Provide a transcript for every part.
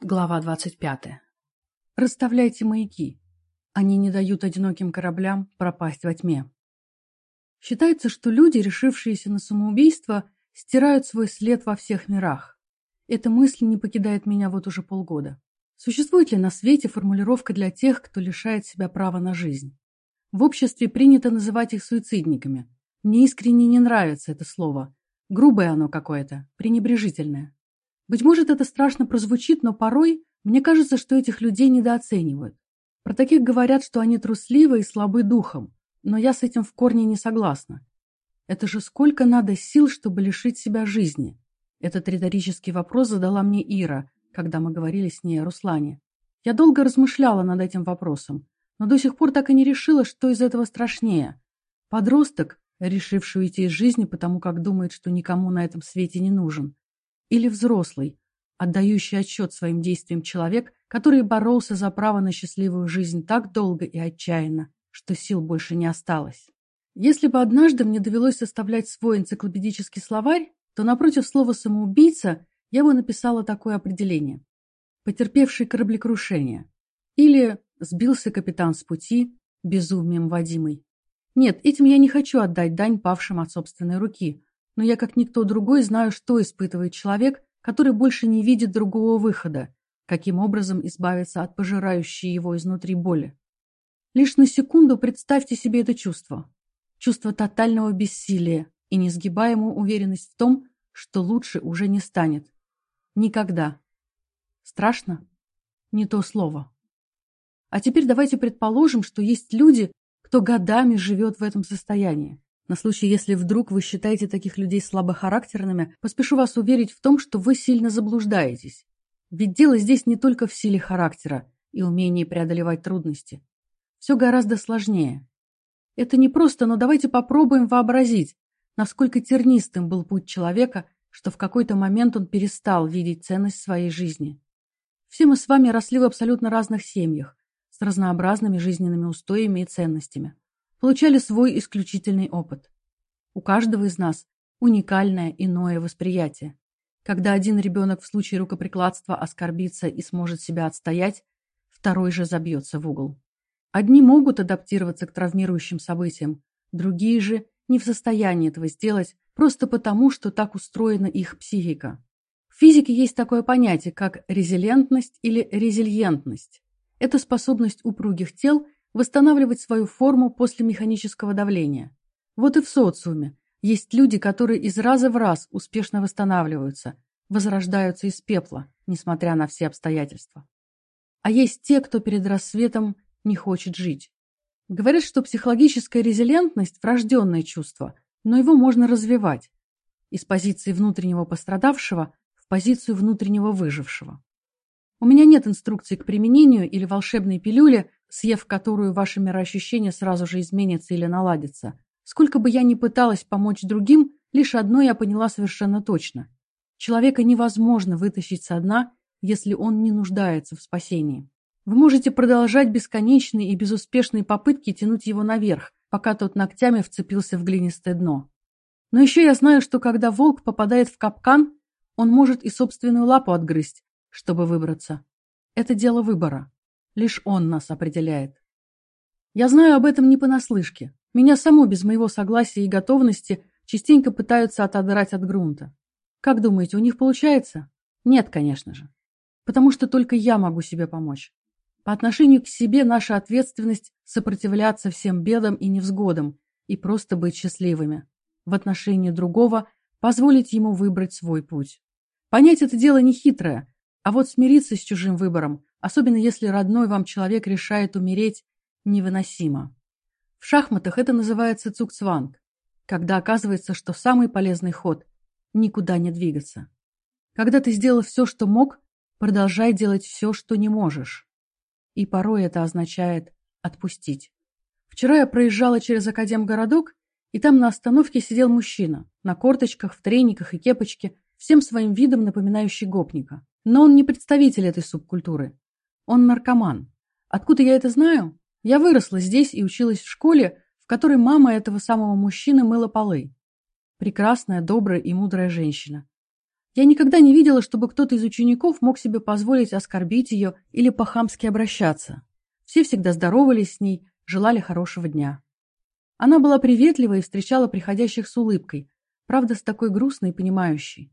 Глава 25. Расставляйте маяки. Они не дают одиноким кораблям пропасть во тьме. Считается, что люди, решившиеся на самоубийство, стирают свой след во всех мирах. Эта мысль не покидает меня вот уже полгода. Существует ли на свете формулировка для тех, кто лишает себя права на жизнь? В обществе принято называть их суицидниками. Мне искренне не нравится это слово. Грубое оно какое-то, пренебрежительное. Быть может, это страшно прозвучит, но порой мне кажется, что этих людей недооценивают. Про таких говорят, что они трусливы и слабы духом, но я с этим в корне не согласна. Это же сколько надо сил, чтобы лишить себя жизни? Этот риторический вопрос задала мне Ира, когда мы говорили с ней о Руслане. Я долго размышляла над этим вопросом, но до сих пор так и не решила, что из этого страшнее. Подросток, решивший уйти из жизни, потому как думает, что никому на этом свете не нужен, или взрослый, отдающий отчет своим действиям человек, который боролся за право на счастливую жизнь так долго и отчаянно, что сил больше не осталось. Если бы однажды мне довелось составлять свой энциклопедический словарь, то напротив слова «самоубийца» я бы написала такое определение. Потерпевший кораблекрушение. Или сбился капитан с пути, безумием водимый. Нет, этим я не хочу отдать дань павшим от собственной руки, но я, как никто другой, знаю, что испытывает человек, который больше не видит другого выхода, каким образом избавиться от пожирающей его изнутри боли. Лишь на секунду представьте себе это чувство. Чувство тотального бессилия и несгибаемую уверенность в том, что лучше уже не станет. Никогда. Страшно? Не то слово. А теперь давайте предположим, что есть люди, кто годами живет в этом состоянии. На случай, если вдруг вы считаете таких людей слабохарактерными, поспешу вас уверить в том, что вы сильно заблуждаетесь. Ведь дело здесь не только в силе характера и умении преодолевать трудности. Все гораздо сложнее. Это не просто, но давайте попробуем вообразить, насколько тернистым был путь человека, что в какой-то момент он перестал видеть ценность своей жизни. Все мы с вами росли в абсолютно разных семьях, с разнообразными жизненными устоями и ценностями получали свой исключительный опыт. У каждого из нас уникальное иное восприятие. Когда один ребенок в случае рукоприкладства оскорбится и сможет себя отстоять, второй же забьется в угол. Одни могут адаптироваться к травмирующим событиям, другие же не в состоянии этого сделать просто потому, что так устроена их психика. В физике есть такое понятие, как резилентность или резильентность. Это способность упругих тел восстанавливать свою форму после механического давления. Вот и в социуме есть люди, которые из раза в раз успешно восстанавливаются, возрождаются из пепла, несмотря на все обстоятельства. А есть те, кто перед рассветом не хочет жить. Говорят, что психологическая резилентность – врожденное чувство, но его можно развивать из позиции внутреннего пострадавшего в позицию внутреннего выжившего. У меня нет инструкции к применению или волшебной пилюли, съев которую ваши мироощущения сразу же изменятся или наладятся. Сколько бы я ни пыталась помочь другим, лишь одно я поняла совершенно точно. Человека невозможно вытащить со дна, если он не нуждается в спасении. Вы можете продолжать бесконечные и безуспешные попытки тянуть его наверх, пока тот ногтями вцепился в глинистое дно. Но еще я знаю, что когда волк попадает в капкан, он может и собственную лапу отгрызть, чтобы выбраться. Это дело выбора. Лишь он нас определяет. Я знаю об этом не понаслышке. Меня само без моего согласия и готовности частенько пытаются отодрать от грунта. Как думаете, у них получается? Нет, конечно же. Потому что только я могу себе помочь. По отношению к себе наша ответственность сопротивляться всем бедам и невзгодам и просто быть счастливыми. В отношении другого позволить ему выбрать свой путь. Понять это дело не хитрое, а вот смириться с чужим выбором особенно если родной вам человек решает умереть, невыносимо. В шахматах это называется цукцванг, когда оказывается, что самый полезный ход – никуда не двигаться. Когда ты сделал все, что мог, продолжай делать все, что не можешь. И порой это означает отпустить. Вчера я проезжала через Академгородок, и там на остановке сидел мужчина, на корточках, в трениках и кепочке, всем своим видом напоминающий гопника. Но он не представитель этой субкультуры. Он наркоман. Откуда я это знаю? Я выросла здесь и училась в школе, в которой мама этого самого мужчины мыла полы. Прекрасная, добрая и мудрая женщина. Я никогда не видела, чтобы кто-то из учеников мог себе позволить оскорбить ее или по-хамски обращаться. Все всегда здоровались с ней, желали хорошего дня. Она была приветлива и встречала приходящих с улыбкой, правда, с такой грустной и понимающей.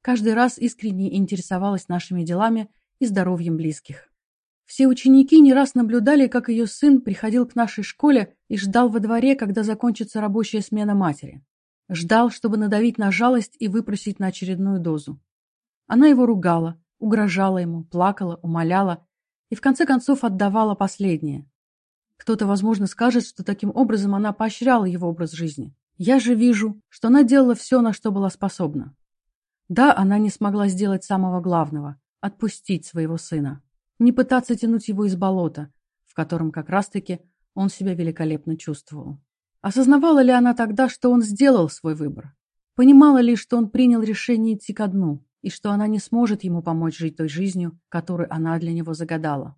Каждый раз искренне интересовалась нашими делами и здоровьем близких. Все ученики не раз наблюдали, как ее сын приходил к нашей школе и ждал во дворе, когда закончится рабочая смена матери. Ждал, чтобы надавить на жалость и выпросить на очередную дозу. Она его ругала, угрожала ему, плакала, умоляла и в конце концов отдавала последнее. Кто-то, возможно, скажет, что таким образом она поощряла его образ жизни. Я же вижу, что она делала все, на что была способна. Да, она не смогла сделать самого главного – отпустить своего сына не пытаться тянуть его из болота, в котором как раз-таки он себя великолепно чувствовал. Осознавала ли она тогда, что он сделал свой выбор? Понимала ли, что он принял решение идти ко дну, и что она не сможет ему помочь жить той жизнью, которую она для него загадала?